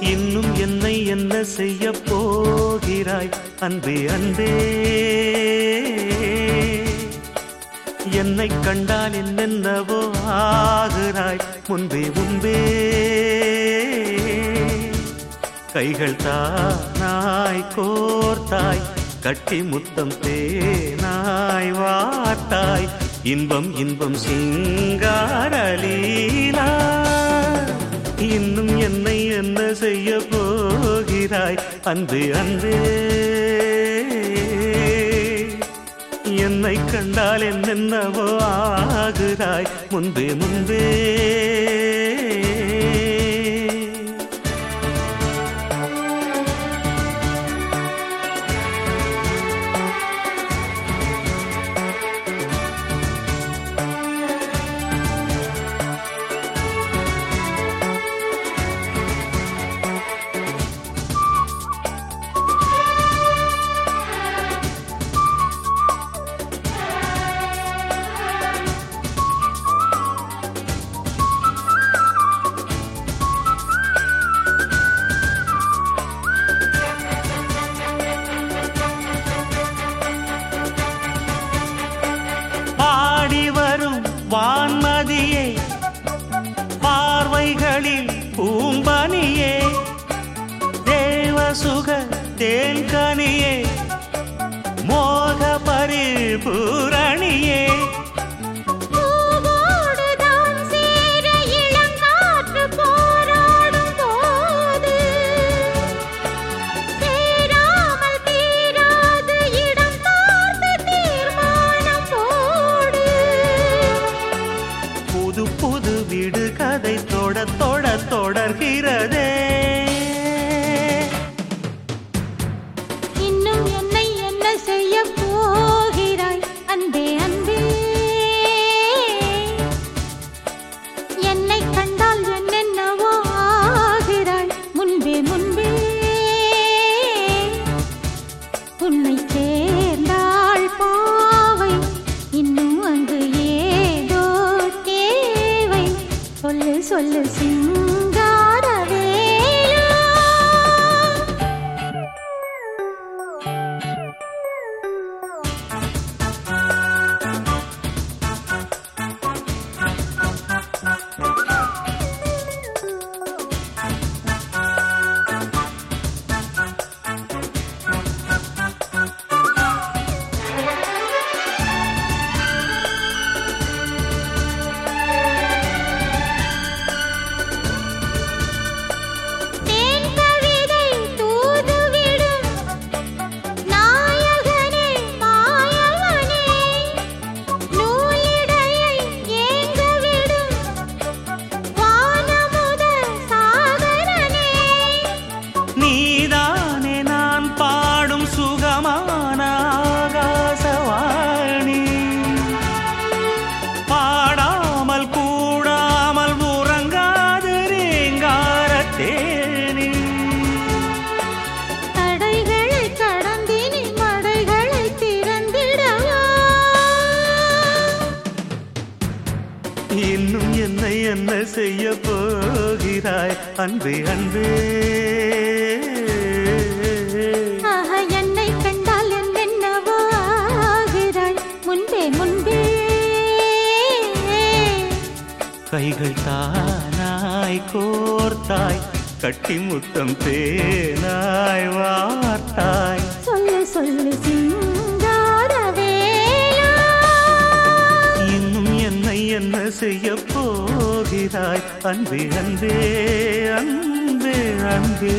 இன்னும் என்னை என்ன செய்ய போகிறாய்? அன்பே அன்பே. என்னை கண்டால் என்னென்னவோ ஆகிறாய்? முன்பே முன்பே. கைகள் தானாய் கோர்த்தாய் கட்டி முத்தம் தேனாய் வார்த்தாய் இன்பம் இன்பம் சிங்காரலீலா இன்னும் என்னை என்ன செய்ய போகிறாய்? அன்பு அன்பே. என்னை கண்டால் என்னென்னவோ ஆகிறாய் முன்பே முன்பே. தேன் கனியே மோக பரிபூ அன்பே அன்பே. என்னை கண்டால் என்னென்னவோ ஆகிறாய்? முன்பே முன்பே. கைகள் தானாய் கோர்த்தாய் கட்டி முத்தம் தேனாய் வார்த்தாய். சொல்லு சொல்லு இன்னும் என்னை என்ன செய்ய போகிறாய் அன்பே அன்பே அன்பே அன்பே.